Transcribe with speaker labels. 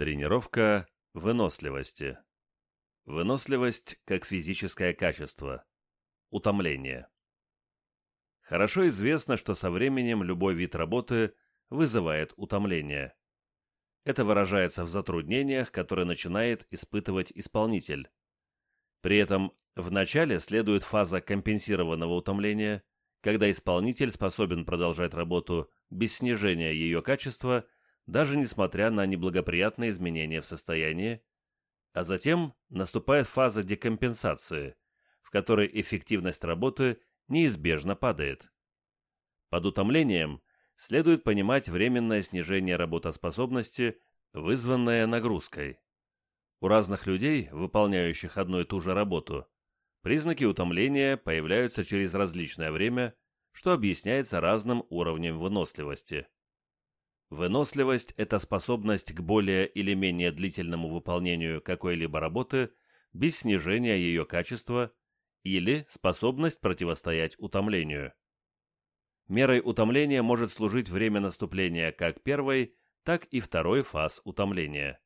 Speaker 1: Тренировка выносливости. Выносливость как физическое качество. Утомление. Хорошо известно, что со временем любой вид работы вызывает утомление. Это выражается в затруднениях, которые начинает испытывать исполнитель. При этом в начале следует фаза компенсированного утомления, когда исполнитель способен продолжать работу без снижения ее качества – даже несмотря на неблагоприятные изменения в состоянии, а затем наступает фаза декомпенсации, в которой эффективность работы неизбежно падает. Под утомлением следует понимать временное снижение работоспособности, вызванное нагрузкой. У разных людей, выполняющих одну и ту же работу, признаки утомления появляются через различное время, что объясняется разным уровнем выносливости. Выносливость – это способность к более или менее длительному выполнению какой-либо работы без снижения ее качества или способность противостоять утомлению. Мерой утомления может служить время наступления как первой, так и второй фаз утомления.